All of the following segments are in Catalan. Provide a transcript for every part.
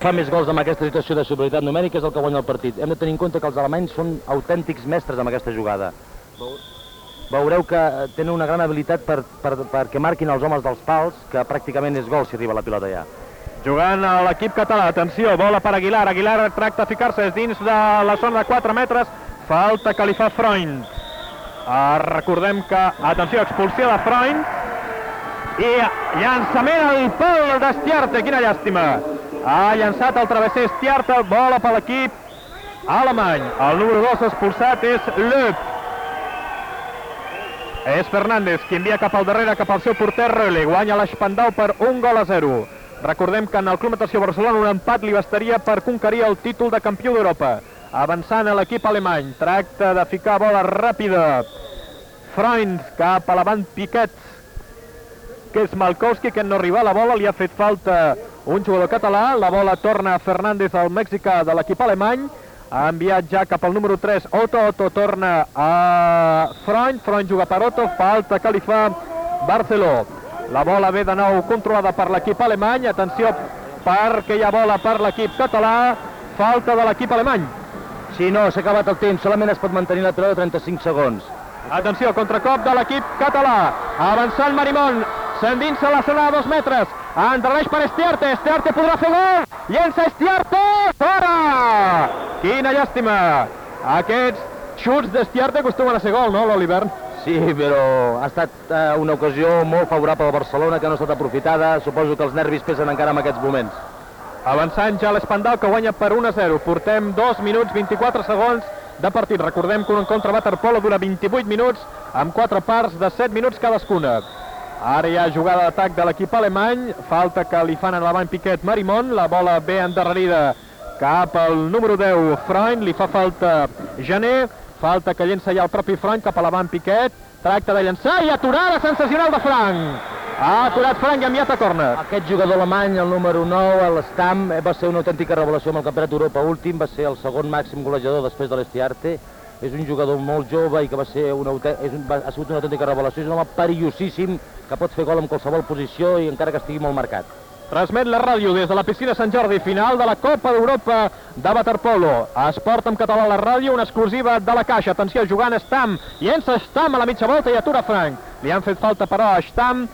fa més gols amb aquesta situació de superioritat numèrica és el que guanya el partit. Hem de tenir en compte que els alemanys són autèntics mestres amb aquesta jugada. Veureu que eh, tenen una gran habilitat per, per, perquè marquin els homes dels pals, que pràcticament és gol si arriba la pilota ja. Jugant a l'equip català, atenció, bola per Aguilar, Aguilar tracta de ficar-se dins de la zona de 4 metres, falta que li fa Freund. Uh, recordem que, atenció, expulsió de Freund, i llançament al pal d'Estiarte, quina llàstima. Ha llançat el travesser Estiarte, bola per l'equip alemany. El número 2 expulsat és Löb. És Fernández qui envia cap al darrere, cap al seu porter Röhle. Guanya l'Espandau per un gol a 0. Recordem que en el Club Natació Barcelona un empat li bastaria per conquerir el títol de campió d'Europa. Avançant a l'equip alemany. Tracta de ficar bola ràpida. Freund cap a l'avant Piquet que és Malkowski, que no arriba a la bola, li ha fet falta un jugador català, la bola torna a Fernández, al mexicà de l'equip alemany, ha enviat ja cap al número 3 Otto, Otto torna a Freund, Freund juga per Otto, falta que li fa Barceló. La bola ve de nou controlada per l'equip alemany, atenció perquè hi ha bola per l'equip català, falta de l'equip alemany. Sí, no, s'ha acabat el temps, solament es pot mantenir la pilota 35 segons. Atenció, contracop de l'equip català, avançant Marimón, s'endinsa a la zona de dos metres, endarreix per Estiarte, Estiarte podrà fer gol, llença Estiarte, fora! Quina llàstima! Aquests xuts d'Estiarte acostumen a ser gol, no, l'Oliver? Sí, però ha estat eh, una ocasió molt favorable al Barcelona que no ha estat aprofitada. Suposo que els nervis pesen encara en aquests moments. Avançant ja l'Espandau que guanya per 1 a 0. Portem 2 minuts 24 segons de partit. Recordem que un encontre waterpolo dura 28 minuts amb 4 parts de 7 minuts cadascuna. Ara hi ha jugada d'atac de l'equip alemany, falta que li fan en l'avant Piquet Marimon, la bola ve endarrerida cap al número 10 Freund, li fa falta Jané, falta que llença ja el propi Freund cap a l'avant Piquet, tracta de llançar i aturada sensacional de Frank. Ha aturat Frank i enviat a córner. Aquest jugador alemany, el número 9, l'Stam, va ser una autèntica revelació amb el Campionat d'Europa últim, va ser el segon màxim golejador després de l'Estiarte, és un jugador molt jove i que va ser una, és un, va, ha sigut una autèntica revelació, és un home perillosíssim que pot fer gol en qualsevol posició i encara que estigui molt marcat. Transmet la ràdio des de la piscina Sant Jordi, final de la Copa d'Europa de Waterpolo. Esport en català a la ràdio, una exclusiva de la Caixa. Atenció, jugant Stam, llença Stam a la mitja volta i atura Frank. Li han fet falta, però, a Stam,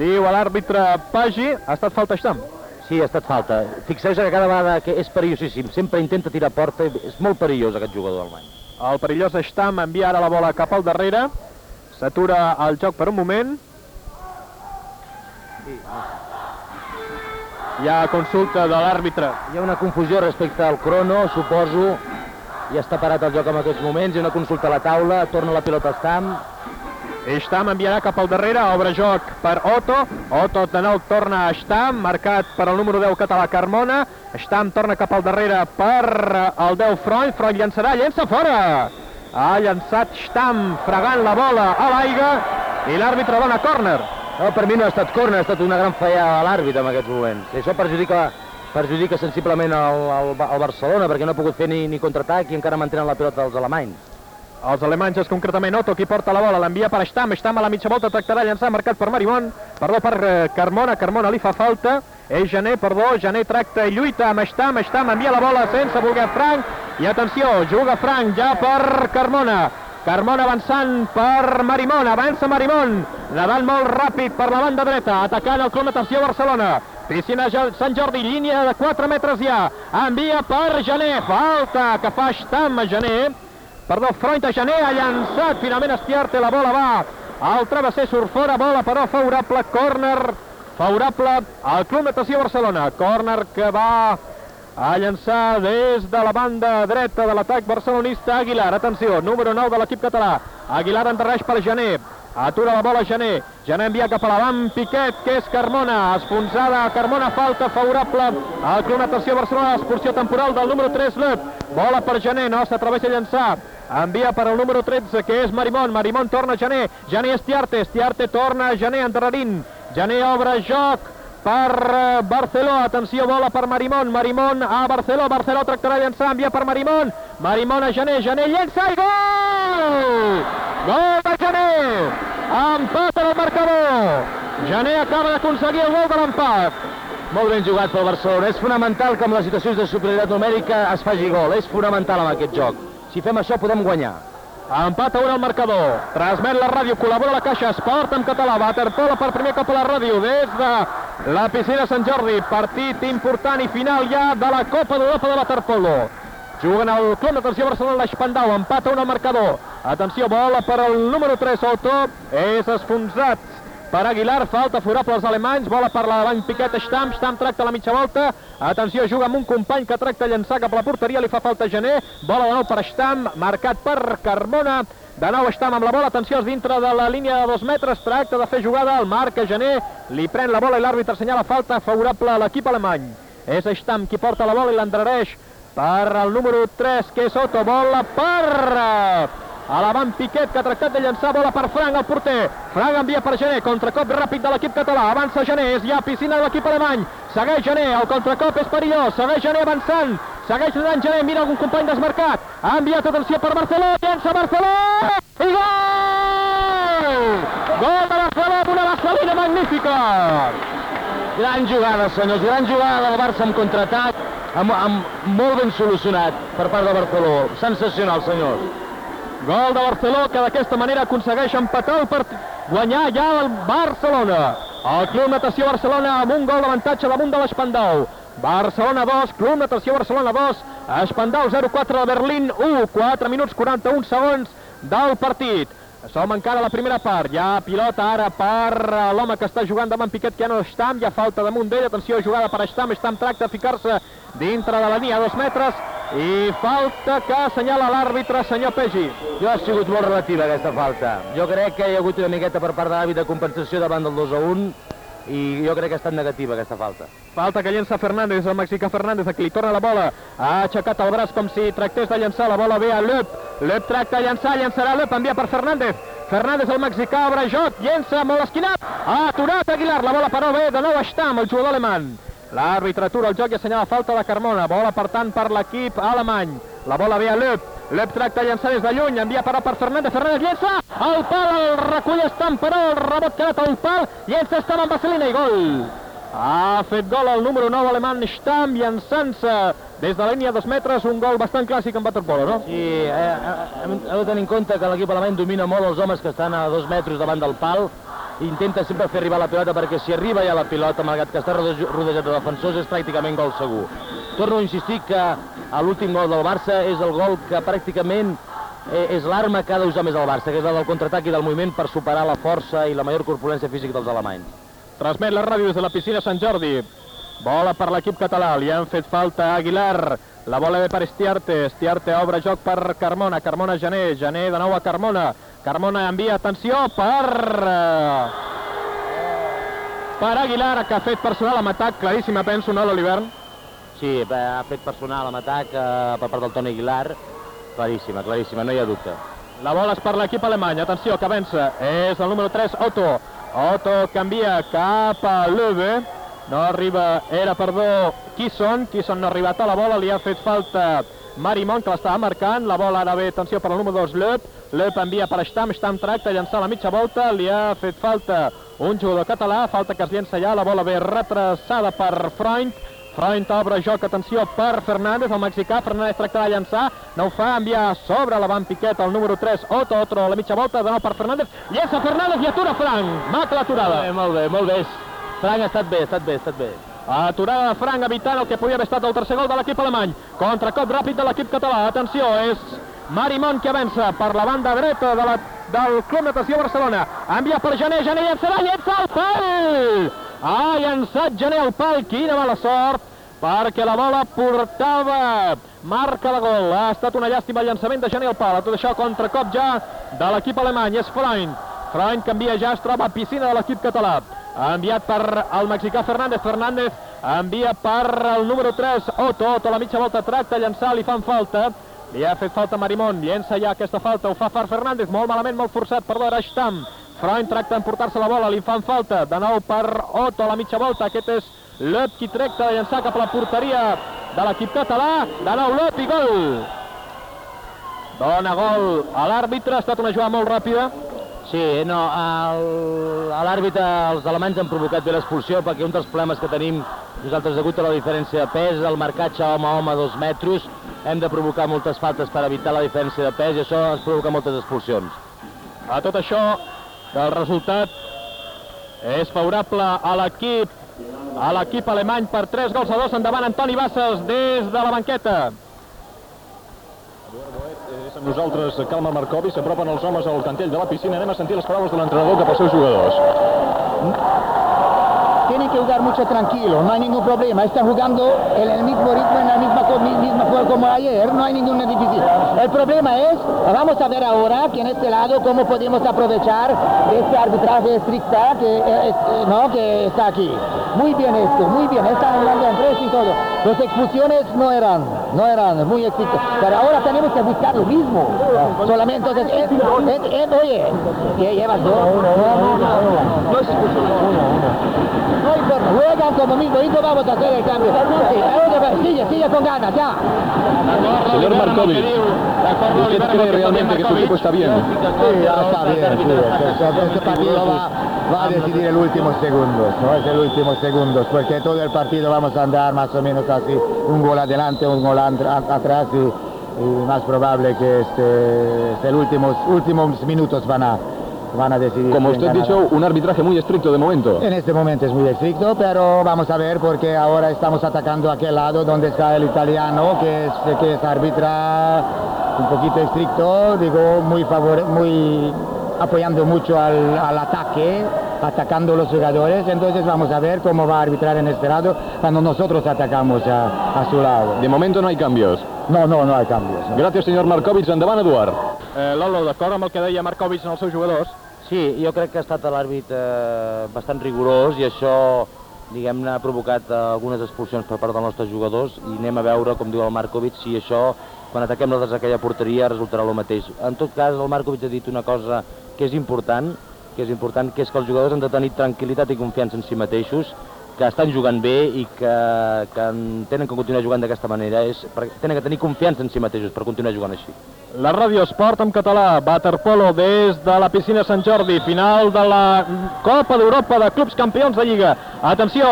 diu a l'àrbitre Pagi, ha estat falta Stam. Sí, ha estat falta. Fixeu que cada vegada que és perillosíssim, sempre intenta tirar porta, és molt perillós aquest jugador alemany. El perillós Stam envia ara la bola cap al darrere. S'atura el joc per un moment. Hi ha consulta de l'àrbitre. Hi ha una confusió respecte al crono, suposo. Ja està parat el joc en aquests moments. Hi ha una consulta a la taula. Torna la pilota a Stam. Stam enviarà cap al darrere, obre joc per Otto. Otto de nou torna a Stam, marcat per el número 10 català Carmona. Stam torna cap al darrere per el 10 Freund. Freund llançarà, llença fora! Ha llançat Stam fregant la bola a l'aigua i l'àrbitre dona córner. No, per mi no ha estat córner, ha estat una gran falla a l'àrbitre en aquests moments. Això perjudica, perjudica sensiblement el, el, el Barcelona perquè no ha pogut fer ni, ni contraatac i encara mantenen la pilota dels alemanys. Els alemanys és concretament Otto qui porta la bola, l'envia per Stam, Stam a la mitja volta tractarà llançar marcat per Marimon, perdó per eh, Carmona, Carmona li fa falta, és Jané, perdó, Jané tracta i lluita amb Stam, Stam envia la bola sense voler Frank, i atenció, juga Frank ja per Carmona, Carmona avançant per Marimon, avança Marimon, nedant molt ràpid per la banda dreta, atacant el Club Natació Barcelona, Piscina Sant Jordi, línia de 4 metres ja, envia per Jané, falta que fa Stam a Jané, perdó, Freund a Gené, ha llançat finalment Estiarte, la bola va. Al travesser, surt fora, bola però favorable, córner favorable al Club Natació Barcelona, córner que va a llançar des de la banda dreta de l'atac barcelonista Aguilar, atenció, número 9 de l'equip català, Aguilar endarreix per Gené, atura la bola Gené, Gené envia cap a l'avant Piquet, que és Carmona, esfonsada Carmona, falta favorable al Club Natació Barcelona, expulsió temporal del número 3 Löp, bola per Gené, no s'atreveix a llançar, envia per al número 13 que és Marimon, Marimon torna a Jané, Jané Estiarte, Estiarte torna a Jané endarrerint, Jané obre joc per uh, Barceló, atenció, bola per Marimon, Marimon a Barceló, Barceló tractarà a llançar, envia per Marimon, Marimon a Jané, Jané llença i gol! Gol de Jané! Empat en el marcador! Jané acaba d'aconseguir el gol de l'empat. Molt ben jugat pel Barcelona. És fonamental que en les situacions de superioritat numèrica es faci gol. És fonamental en aquest joc. Si fem això podem guanyar. Empat a un al marcador. Transmet la ràdio, col·labora la Caixa Esport en català. Waterpolo per primer cop a la ràdio des de la piscina Sant Jordi. Partit important i final ja de la Copa d'Europa de Waterpolo. Juguen el Club Natació Barcelona l'Espandau. Empat a un al marcador. Atenció, bola per al número 3, Otto. És esfonsat per Aguilar, falta favorable als alemanys, bola per la davant Piquet Stam, Stam tracta la mitja volta, atenció, juga amb un company que tracta llançar cap a la porteria, li fa falta Gené, bola de nou per Stam, marcat per Carmona, de nou Stam amb la bola, atenció, és dintre de la línia de dos metres, tracta de fer jugada, el marca Gené, li pren la bola i l'àrbitre assenyala falta favorable a l'equip alemany. És Stam qui porta la bola i l'endrereix per el número 3, que és Otto, bola per a l'avant Piquet, que ha tractat de llançar bola per Frank, el porter. Frank envia per Gené, contracop ràpid de l'equip català. Avança Gené, és ja piscina de l'equip alemany. Segueix Gené, el contracop és perillós. Segueix Gené avançant. Segueix donant Gené, mira algun company desmarcat. Ha enviat atenció per Barcelona, llença Barcelona! I gol! Gol de Barcelona, una vaselina magnífica! Gran jugada, senyors, gran jugada del Barça amb contraatac, amb, amb molt ben solucionat per part de Barceló. Sensacional, senyors. Gol de Barceló que d'aquesta manera aconsegueix empatar el partit, guanyar ja el Barcelona. El Club Natació Barcelona amb un gol d'avantatge damunt de l'Espandau. Barcelona 2, Club Natació Barcelona 2, Espandau 0-4 de Berlín 1, 4 minuts 41 segons del partit. Som encara a la primera part, ha pilota ara per l'home que està jugant davant Piquet, que ja no està, ha falta damunt d'ell, atenció, jugada per Estam, Estam tracta de ficar-se dintre de la línia a dos metres, i falta que assenyala l'àrbitre, senyor Pegi. Jo ha sigut molt relativa aquesta falta. Jo crec que hi ha hagut una miqueta per part de l'àrbit de compensació davant del 2 a 1 i jo crec que ha estat negativa aquesta falta. Falta que llença Fernández, el mexicà Fernández, a qui li torna la bola. Ha aixecat el braç com si tractés de llançar la bola bé a Löp. Löp tracta de llançar, llançarà Löp, envia per Fernández. Fernández, el mexicà, obre joc, llença molt esquinat. Ha aturat Aguilar, la bola però bé, de nou està amb el jugador alemany. L'àrbitre atura el joc i assenyala falta de Carmona. Bola, per tant, per l'equip alemany. La bola ve a Löp. Löp tracta llançar des de lluny, envia per, per Fernández, Fernández llença, el pal, el recull Estam, però el rebot quedat al pal, llença Estam amb vaselina i gol. Ha fet gol el número 9 alemany Stam, llançant-se des de la línia dos metres, un gol bastant clàssic en waterpolo, no? Sí, eh, eh, hem de tenir en compte que l'equip alemany domina molt els homes que estan a dos metres davant del pal, intenta sempre fer arribar la pilota perquè si arriba ja la pilota, malgrat que està rodejat de defensors, és pràcticament gol segur. Torno a insistir que l'últim gol del Barça és el gol que pràcticament eh, és l'arma que ha d'usar més el Barça, que és la del contraatac i del moviment per superar la força i la major corpulència física dels alemanys. Transmet la ràdio des de la piscina Sant Jordi. Bola per l'equip català, li han fet falta a Aguilar. La bola ve per Estiarte, Estiarte obre joc per Carmona, Carmona Gené, Gené de nou a Carmona. Carmona envia atenció per... Per Aguilar, que ha fet personal amb atac, claríssima, penso, no, l'Olivern? Sí, ha fet personal amb atac eh, per part del Toni Aguilar, claríssima, claríssima, no hi ha dubte. La bola és per l'equip alemany, atenció, que avança, és el número 3, Otto. Otto canvia cap a Löwe, no arriba, era, perdó, Kisson, Kisson no ha arribat a la bola, li ha fet falta Marimon, que l'estava marcant, la bola ara ve, atenció, per al número 2, Löp, Löp envia per Stam, Stam tracta de llançar la mitja volta, li ha fet falta un jugador català, falta que es llença ja, la bola ve retrasada per Freund, Freund obre joc, atenció, per Fernández, el mexicà, Fernández tracta de llançar, no ho fa, envia sobre l'avant Piquet, el número 3, Otto, Otto, la mitja volta, de nou per Fernández, llença Fernández i atura Frank, maca l'aturada. Molt bé, molt bé, molt bé, Frank ha estat bé, ha estat bé, ha estat bé. Aturada de Frank evitant el que podia haver estat el tercer gol de l'equip alemany. Contracop ràpid de l'equip català. Atenció, és Marimon que avança per la banda dreta de la, del Club Natació Barcelona. Envia per Gené, Gené llançarà, llença el pal! Ha llançat Gené al pal, quina mala sort, perquè la bola portava marca de gol. Ha estat una llàstima el llançament de Gené al pal. Tot això contracop ja de l'equip alemany. És Freund. Freund canvia ja, es troba a piscina de l'equip català. Enviat per el mexicà Fernández. Fernández envia per el número 3, Otto. Otto a la mitja volta tracta, llançar, li fan falta. Li ha fet falta Marimón, llença ja aquesta falta, ho fa Far Fernández, molt malament, molt forçat, era Stam. Freund tracta d'emportar-se la bola, li fan falta, de nou per Otto a la mitja volta, aquest és Löp qui tracta de llançar cap a la porteria de l'equip català, de nou Löp i gol. Dona gol a l'àrbitre, ha estat una jugada molt ràpida. Sí, no, el- a l'àrbitre, els alemanys han provocat bé l'expulsió perquè un dels problemes que tenim Nosaltres, degut a la diferència de pes, el marcatge home a home a dos metres, hem de provocar moltes faltes per evitar la diferència de pes i això ens provoca moltes expulsions. A tot això, el resultat és favorable a l'equip a l'equip alemany per 3 gols a 2 endavant Antoni Bassas des de la banqueta nosaltres Calma Marcovi, s'apropen els homes al cantell de la piscina. Anem a sentir les paraules de l'entrenador cap als seus jugadors. tienen que jugar mucho tranquilo, no hay ningún problema. Están jugando en el mismo ritmo, en la misma, misma forma como ayer, no hay ninguna difícil. El problema es, vamos a ver ahora que en este lado cómo podemos aprovechar este arbitraje estricta que, eh, eh, no, que está aquí. Muy bien esto, muy bien, están hablando en tres y todo. Las expulsiones no eran, no eran muy estrictas, pero ahora tenemos que buscar lo mismo. Solamente, entonces, eh, eh, eh, oye, que llevas dos. No, es no importa, juegan como mismo, y no vamos a hacer el cambio. Sigue, sigue con ganas, ya. Señor Markovic, ¿usted cree realmente que su equipo está bien? Sí, ya está bien, sí, este, este partido va a decidir el último segundos, no es el último segundos, porque todo el partido vamos a andar más o menos así, un gol adelante, un gol atrás y, y más probable que este, este el últimos, últimos minutos van a, van a decidir. Como usted ha dicho, un arbitraje muy estricto de momento. En este momento es muy estricto, pero vamos a ver porque ahora estamos atacando aquel lado donde está el italiano, que es, que es árbitra un poquito estricto, digo, muy favore muy apoyando mucho al, al ataque, atacando los jugadores, entonces vamos a ver cómo va a arbitrar en este lado cuando nosotros atacamos a, a su lado. De momento no hay cambios. No, no, no hay cambios. no. Gracias, señor Markovic. Endavant, Eduard. eh, Lolo, d'acord amb el que deia Markovic en els seus jugadors Sí, jo crec que ha estat l'àrbit eh, bastant rigorós i això, diguem-ne, ha provocat eh, algunes expulsions per part dels nostres jugadors i anem a veure, com diu el Markovic, si això, quan ataquem nosaltres aquella porteria, resultarà el mateix. En tot cas, el Markovic ha dit una cosa que és important, que és important, que és que els jugadors han de tenir tranquil·litat i confiança en si mateixos, que estan jugant bé i que, que en- tenen que continuar jugant d'aquesta manera, és, tenen que tenir confiança en si mateixos per continuar jugant així. La ràdio Esport en català, Waterpolo des de la piscina Sant Jordi, final de la Copa d'Europa de Clubs Campions de Lliga. Atenció,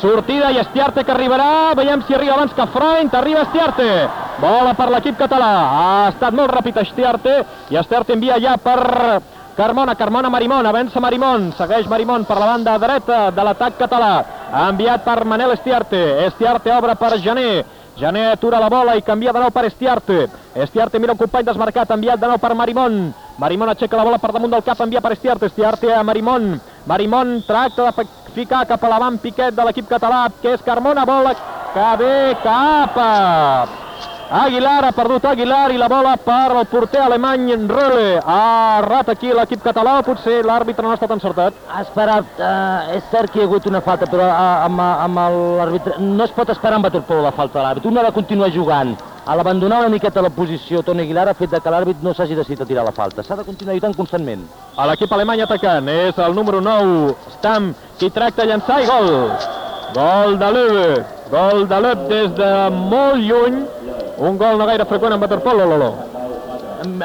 sortida i Estiarte que arribarà, veiem si arriba abans que Freund, arriba Estiarte. Bola per l'equip català, ha estat molt ràpid Estiarte i Estiarte envia ja per Carmona, Carmona, Marimón, avança Marimón, segueix Marimón per la banda dreta de l'atac català, enviat per Manel Estiarte, Estiarte obre per Jané, Jané atura la bola i canvia de nou per Estiarte. Estiarte mira un company desmarcat, enviat de nou per Marimón. Marimón aixeca la bola per damunt del cap, envia per Estiarte. Estiarte a Marimón. Marimón tracta de ficar cap a l'avant Piquet de l'equip català, que és Carmona, bola que ve cap. Aguilar, ha perdut Aguilar i la bola per el porter alemany Röhle. Ha errat aquí l'equip català, potser l'àrbitre no ha estat encertat. Ha esperat, eh, és cert que hi ha hagut una falta, però eh, amb, amb l'àrbitre no es pot esperar amb Waterpolo la falta de l'àrbitre. Un ha de continuar jugant. A l'abandonar una miqueta la posició, Toni Aguilar ha fet que l'àrbit no s'hagi decidit a tirar la falta. S'ha de continuar lluitant constantment. A l'equip alemany atacant és el número 9, Stam, qui tracta de llançar i gol. Gol de Löwe. Gol de Löwe des de molt lluny. Un gol no gaire freqüent en waterpolo, Lolo.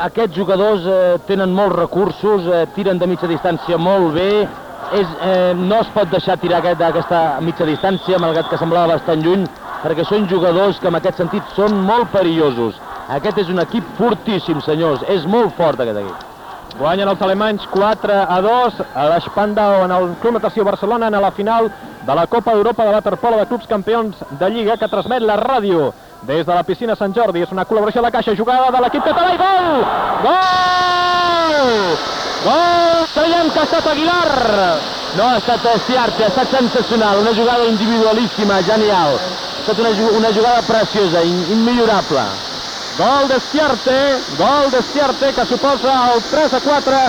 Aquests jugadors eh, tenen molts recursos, eh, tiren de mitja distància molt bé, és, eh, no es pot deixar tirar aquest- d'aquesta mitja distància, malgrat que semblava bastant lluny, perquè són jugadors que en aquest sentit són molt perillosos. Aquest és un equip fortíssim, senyors, és molt fort aquest equip. Guanyen els alemanys 4 a 2 a l'Espandau en el Club Natació Barcelona en la final de la Copa d'Europa de Waterpolo de Clubs Campions de Lliga que transmet la ràdio des de la piscina Sant Jordi. És una col·laboració a la caixa jugada de l'equip català i gol! Gol! Gol! Creiem que ha estat Aguilar! No, ha estat Estiarte, ha estat sensacional, una jugada individualíssima, genial. Ha estat una, una jugada preciosa, in, immillorable. Gol d'Estiarte, gol d'Estiarte que suposa el 3 a 4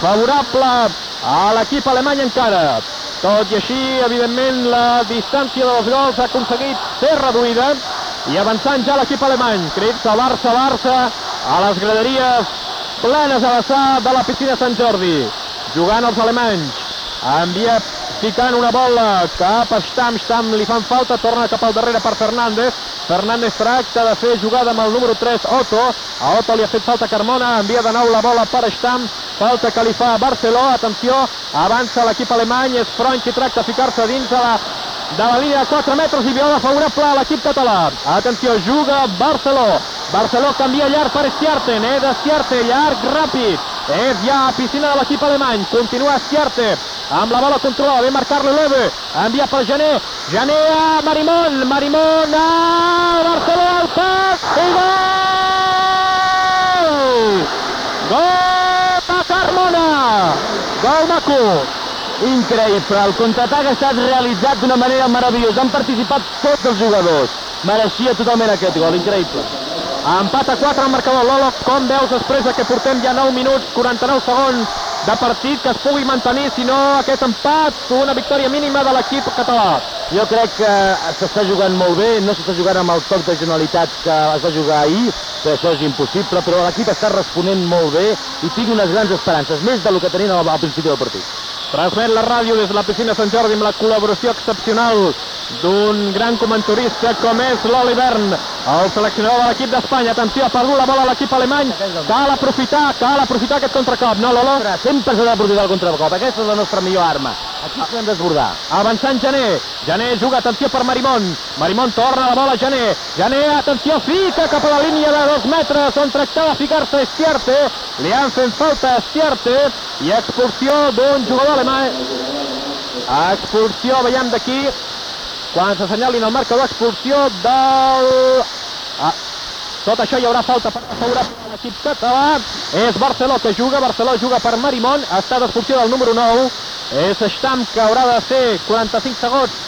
favorable a l'equip alemany encara. Tot i així, evidentment, la distància dels gols ha aconseguit ser reduïda i avançant ja l'equip alemany. Crits a Barça, Barça, a les graderies plenes a vessar de la piscina Sant Jordi. Jugant els alemanys. Envia ficant una bola. Cap a Stam, Stam li fan falta, torna cap al darrere per Fernández, Fernández tracta de fer jugada amb el número 3, Otto, a Otto li ha fet falta Carmona, envia de nou la bola per Stam, falta que li fa Barceló, atenció, avança l'equip alemany, és qui tracta de ficar-se dins de la de la línia de 4 metres i viola favorable a l'equip català. Atenció, juga Barceló. Barceló canvia llarg per Estiarte, Ned Estiarte, llarg, ràpid. És ja a piscina de l'equip alemany. Continua Estiarte amb la bola controlada, ve marcar-lo Leve, envia per Gené, Gené a Marimón, Marimón a Barceló al pas, i gol! Gol de Carmona! Gol maco! Increïble, el contraatac ha estat realitzat d'una manera meravellosa. Han participat tots els jugadors. Mereixia totalment aquest gol, increïble. Empat a 4 al marcador. Lolo, com veus després de que portem ja 9 minuts, 49 segons de partit que es pugui mantenir, si no aquest empat, una victòria mínima de l'equip català. Jo crec que s'està jugant molt bé, no s'està jugant amb el toc de generalitat que es va jugar ahir, que això és impossible, però l'equip està responent molt bé i tinc unes grans esperances, més del que tenien al principi del partit. Transmet la ràdio des de la piscina Sant Jordi amb la col·laboració excepcional d'un gran comentarista com és l'Olivern, el seleccionador de l'equip d'Espanya. Atenció, ha perdut la bola a l'equip alemany. Cal aprofitar, cal aprofitar aquest contracop, no, Lolo? Sempre s'ha d'aprofitar el contracop, aquesta és la nostra millor arma. Aquí podem desbordar. Avançant Gené, Gené juga, atenció per Marimón, Marimón torna la bola a Gené, Gené, atenció, fica cap a la línia de dos metres on tractava de ficar-se Estiarte, li han fet falta a Estiarte i expulsió d'un jugador alemany. Expulsió, veiem d'aquí, quan s'assenyalin el marcador, expulsió del... Ah, tot això hi haurà falta per favorable a l'equip català. És Barceló que juga, Barceló juga per Marimón, ha estat expulsió del número 9. És Stam que haurà de ser 45 segons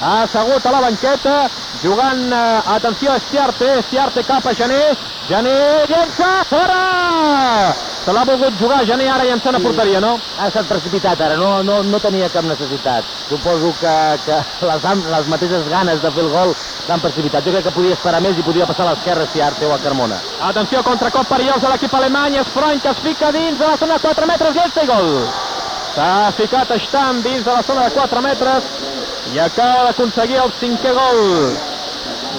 assegut a la banqueta, jugant, eh, atenció, Estiarte, Estiarte cap a Gené, Gené llença, fora! Se l'ha volgut jugar Gené ara llançant a porteria, no? Ha estat precipitat ara, no, no, no tenia cap necessitat. Suposo que, que les, les mateixes ganes de fer el gol l'han precipitat. Jo crec que podia esperar més i podia passar a l'esquerra si Arte o a Carmona. Atenció, contracop perillós de l'equip alemany, és Freund que es fica dins de la zona de 4 metres, llença i gol! S'ha ficat Stam dins de la zona de 4 metres i acaba d'aconseguir el cinquè gol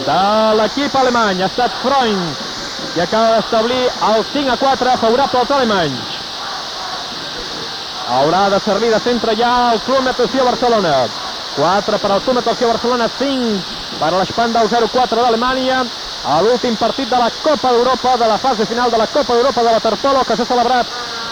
de l'equip alemany. Ha estat Freund i acaba d'establir el 5 a 4 favorable als alemanys. Haurà de servir de centre ja el Club Natació Barcelona. 4 per al Club Natació Barcelona, 5 per a l'Espandau 0-4 d'Alemanya. A l'últim partit de la Copa d'Europa, de la fase final de la Copa d'Europa de la Terpolo, que s'ha celebrat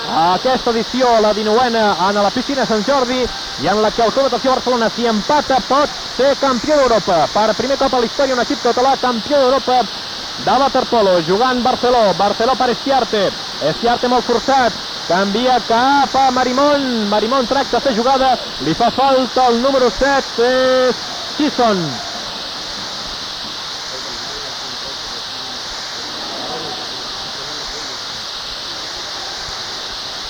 aquesta edició, la 19a, en la piscina Sant Jordi, i en la que el Club Natació Barcelona, si empata, pot ser campió d'Europa. Per primer cop a la història, un equip català campió d'Europa de waterpolo, jugant Barceló, Barceló per Estiarte, Estiarte molt forçat, canvia cap a Marimón, Marimón tracta de fer jugada, li fa falta el número 7, és Sisson.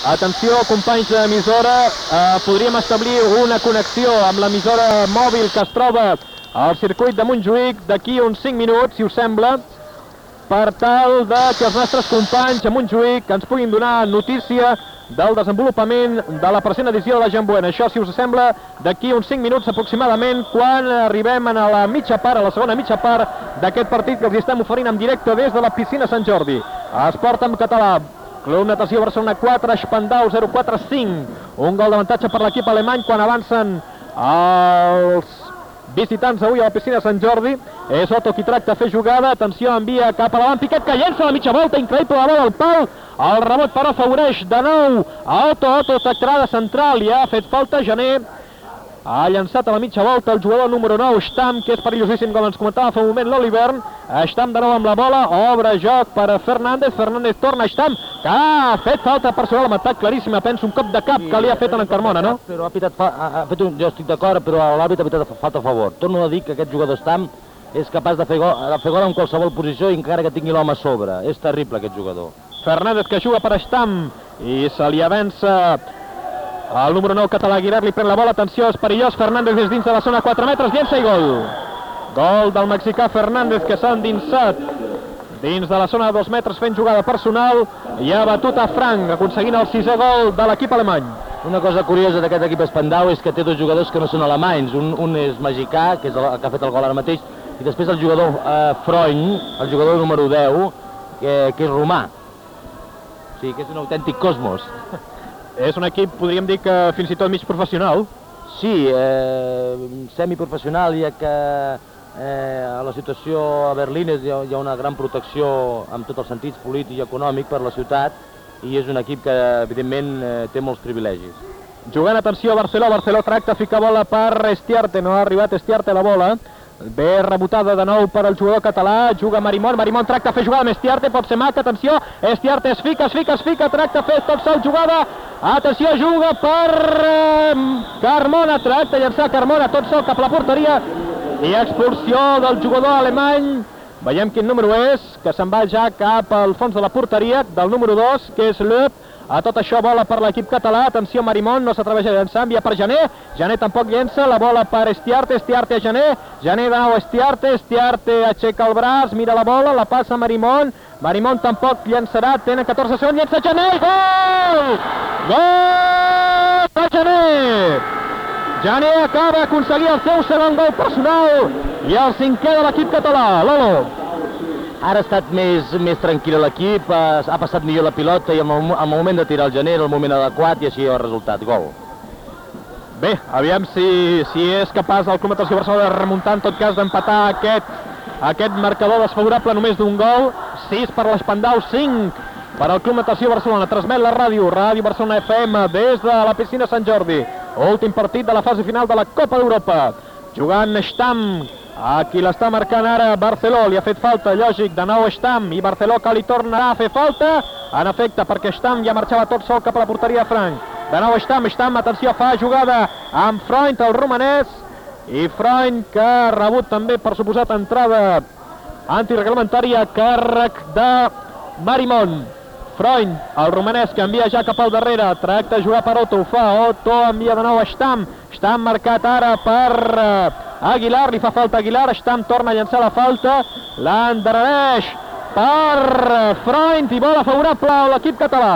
Atenció, companys d'emissora, eh, podríem establir una connexió amb l'emissora mòbil que es troba al circuit de Montjuïc d'aquí uns 5 minuts, si us sembla, per tal de que els nostres companys a Montjuïc ens puguin donar notícia del desenvolupament de la present edició de la Jambuena. Això, si us sembla, d'aquí uns 5 minuts aproximadament, quan arribem a la mitja part, a la segona mitja part d'aquest partit que els estem oferint en directe des de la piscina Sant Jordi. Esport en català, Club Natació Barcelona 4, Espandau 0-4, 5. Un gol d'avantatge per l'equip alemany quan avancen els visitants avui a la piscina Sant Jordi. És Otto qui tracta de fer jugada. Atenció, envia cap a l'avant. Piquet que llença la mitja volta. Increïble la bola al pal. El rebot però afavoreix de nou a Otto. Otto tractarà de central i ha fet falta Gené. Ha llançat a la mitja volta el jugador número 9, Stam, que és perillosíssim, com ens comentava fa un moment l'Olivern. Stam de nou amb la bola, obre joc per a Fernández, Fernández torna a Stam, que ha fet falta personal amb atac claríssima, penso un cop de cap que li ha fet a l'en Carmona, no? Però ha pitat, fa, ha, ha fet un, jo estic d'acord, però l'àrbit ha pitat falta a favor. Torno a dir que aquest jugador Stam és capaç de fer, gol, de fer gol en qualsevol posició i encara que tingui l'home a sobre. És terrible aquest jugador. Fernández que juga per Stam i se li avança el número 9 català Aguilar li pren la bola, atenció, és perillós, Fernández des dins de la zona 4 metres, llença i gol. Gol del mexicà Fernández que s'ha endinsat dins de la zona de 2 metres fent jugada personal i ha batut a Frank aconseguint el sisè gol de l'equip alemany. Una cosa curiosa d'aquest equip Espandau és que té dos jugadors que no són alemanys. Un, un és mexicà, que és el que ha fet el gol ara mateix, i després el jugador eh, Freund, el jugador número 10, que, que és romà. O sigui, que és un autèntic cosmos. És un equip, podríem dir que fins i tot mig professional. Sí, eh, semiprofessional, ja que eh, a la situació a Berlín hi, ha, hi ha una gran protecció en tots els sentits polític i econòmic per la ciutat i és un equip que, evidentment, eh, té molts privilegis. Jugant, atenció, Barceló, Barceló tracta, fica bola per Estiarte, no ha arribat Estiarte a la bola. Bé rebotada de nou per al jugador català, juga Marimón, Marimón tracta a fer jugada. Amb Estiarte, pot ser maca, atenció, Estiarte es fica, es fica, es fica, tracta a fer tot sol jugada, atenció, juga per eh, Carmona, tracta a llançar Carmona, tot sol cap a la porteria, i expulsió del jugador alemany, veiem quin número és, que se'n va ja cap al fons de la porteria, del número 2, que és Löp, a tot això bola per l'equip català, atenció Marimón, no s'atreveix a llançar, envia per Jané, Jané tampoc llença, la bola per Estiarte, Estiarte a Jané, Jané nou Estiarte, Estiarte aixeca el braç, mira la bola, la passa Marimón, Marimón tampoc llançarà, tenen 14 segons, llença Jané, gol! Gol de Jané! Jané acaba d'aconseguir el seu segon gol personal. I el cinquè de l'equip català, Lolo. Ara ha estat més, més tranquil l'equip, ha, ha passat millor la pilota i en el, el moment de tirar el gener el moment adequat i així el resultat, gol. Bé, aviam si, si és capaç el Club Natació Barcelona de remuntar, en tot cas d'empatar aquest, aquest marcador desfavorable només d'un gol, 6 per l'Espandau, 5 per al Club Natació Barcelona. Transmet la ràdio, Ràdio Barcelona FM, des de la piscina Sant Jordi. Últim partit de la fase final de la Copa d'Europa. Jugant Stam, a qui l'està marcant ara Barceló, li ha fet falta, lògic, de nou Stam, i Barceló que li tornarà a fer falta, en efecte, perquè Stam ja marxava tot sol cap a la porteria Frank. De nou Stam, Stam, atenció, fa jugada amb Freund, el romanès, i Freund que ha rebut també, per suposat, entrada antireglamentària a càrrec de Marimón. Freund, el romanès que envia ja cap al darrere, tracta de jugar per Otto, ho fa, Otto envia de nou a Stam, Stam marcat ara per uh, Aguilar, li fa falta Aguilar, Stam torna a llançar la falta, l'endarrereix per Freund i bola favorable a l'equip català.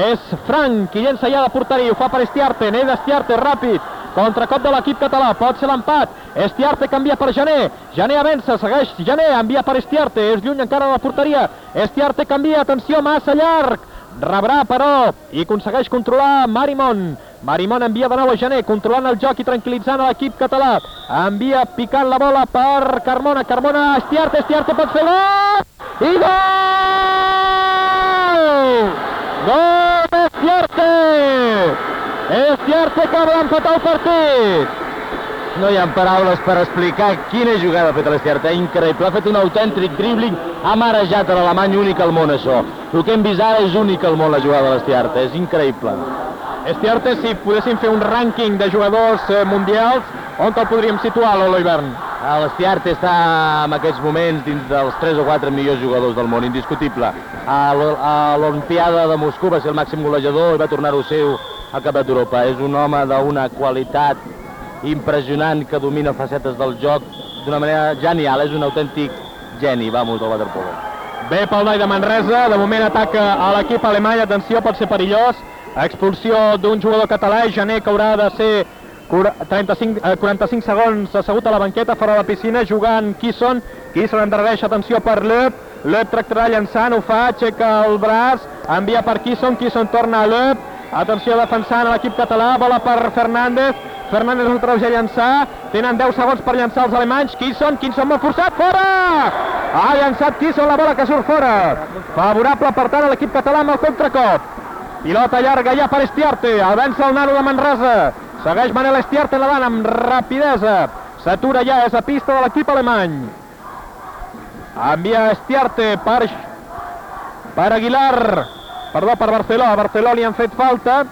És Frank qui llença ja de porteria, ho fa per Estiarte, Ney d'Estiarte, ràpid, contracop de l'equip català, pot ser l'empat, Estiarte canvia per Jané, Jané avança, segueix. Jané, envia per Estiarte, és lluny encara de la porteria, Estiarte canvia, atenció, massa llarg, rebrà però, i aconsegueix controlar Marimón, Marimón envia de nou a Jané, controlant el joc i tranquil·litzant l'equip català, envia picant la bola per Carmona, Carmona, Estiarte, Estiarte pot fer gol, i gol! Gol d'Estiarte! Estiarte acaba d'empatar el partit. No hi ha paraules per explicar quina jugada ha fet l'Estiarte, increïble, ha fet un autèntic dribbling, ha marejat a l'alemany únic al món això. El que hem vist ara és únic al món la jugada de l'Estiarte, és increïble. Estiarte, si poguéssim fer un rànquing de jugadors eh, mundials, on te'l podríem situar, Lolo Hivern? L'Estiarte està en aquests moments dins dels 3 o 4 millors jugadors del món, indiscutible. A l'Olimpiada de Moscou va ser el màxim golejador i va tornar-ho seu al Campionat d'Europa. És un home d'una qualitat impressionant que domina facetes del joc d'una manera genial, és un autèntic geni, vamos, del waterpolo. Bé pel noi de Manresa, de moment ataca a l'equip alemany, atenció, pot ser perillós. Expulsió d'un jugador català, Jané que haurà de ser cura- 35, eh, 45 segons assegut a la banqueta fora de la piscina jugant Kisson. Kisson endarrereix, atenció per Löp. Löp tractarà llançant, ho fa, aixeca el braç, envia per Kisson, Kisson torna a Löp. Atenció defensant l'equip català, bola per Fernández. Fernández no atreveix a llançar, tenen 10 segons per llançar els alemanys. Kisson, Kisson molt forçat, fora! Ha llançat Kisson la bola que surt fora. Favorable, per tant, a l'equip català amb el contracop. Pilota llarga ja per Estiarte, avança el nano de Manresa. Segueix Manel Estiarte endavant amb rapidesa. S'atura ja, és a pista de l'equip alemany. Envia Estiarte per, per Aguilar. Perdó, per Barceló. A Barceló li han fet falta.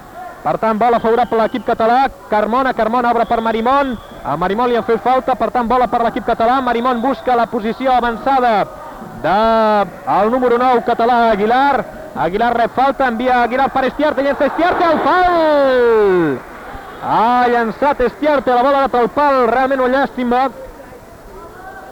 Per tant, bola favorable a l'equip català. Carmona, Carmona obre per Marimón. A Marimón li han fet falta, per tant, bola per l'equip català. Marimón busca la posició avançada de el número 9 català Aguilar. Aguilar rep falta, envia Aguilar per Estiarte, llença Estiarte al pal! Ha llançat Estiarte, la bola ha anat al pal, realment una llàstima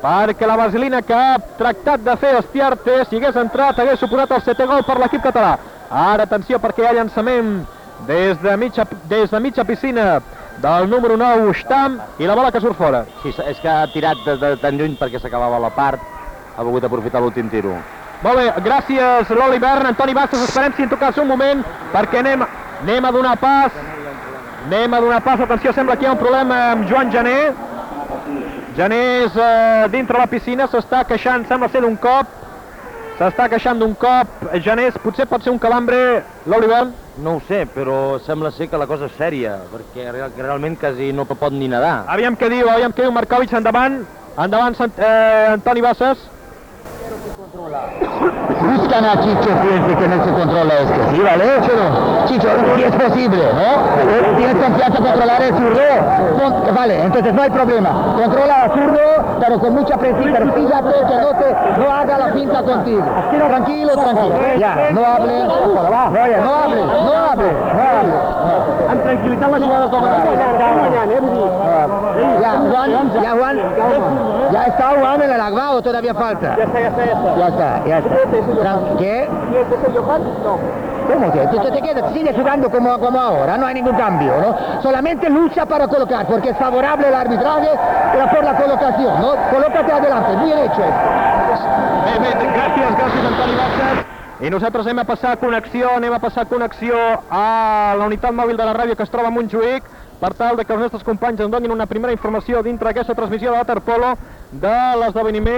perquè la vaselina que ha tractat de fer Estiarte, si hagués entrat, hagués suposat el setè gol per l'equip català. Ara, atenció, perquè hi ha llançament des de mitja, des de mitja piscina del número 9, Stam, i la bola que surt fora. Sí, és que ha tirat de, de tan lluny perquè s'acabava la part, ha volgut aprofitar l'últim tiro. Molt bé, gràcies l'Olivern, Antoni Bastos, esperem si en tot cas un moment, perquè anem, anem a donar pas Anem a donar pas, atenció, sembla que hi ha un problema amb Joan Jané. Jané és eh, dintre la piscina, s'està queixant, sembla ser d'un cop. S'està queixant d'un cop. Janés, potser pot ser un calambre, l'Oliver. No ho sé, però sembla ser que la cosa és sèria, perquè real- realment quasi no pot ni nedar. Aviam què diu, aviam què diu Markovic, endavant. Endavant, Sant, eh, Antoni Bassas. Buscan a Chicho Fuente que no se controla este. Sí, ¿vale? Chicho, si es posible, ¿no? Tienes confianza controlar el zurdo. Vale, entonces no hay problema. Controla al zurdo, pero con mucha precisión. Que no, te, no haga la pinta contigo. Tranquilo, tranquilo. Ya, no hable. No hable, no hable, no hable. Amb tranquil·litat la jugada com Ya, Juan, ya, Juan. Ya está Juan en el agbao, todavía falta. Ya está, ya está, ya está. Ya está, Tran- ¿Qué? ¿Cómo que? Tú te quedas, sigue jugando como, como ahora, no hay ningún cambio, ¿no? Solamente lucha para colocar, porque es favorable el arbitraje por la colocación, ¿no? Colócate adelante, bien hecho. Bé, bé, gràcies, gràcies Antoni Bassas. I nosaltres anem a passar connexió, anem a passar connexió a la unitat mòbil de la ràdio que es troba a Montjuïc per tal de que els nostres companys ens donin una primera informació dintre d'aquesta transmissió de waterpolo de l'esdeveniment